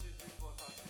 two, three, four, five.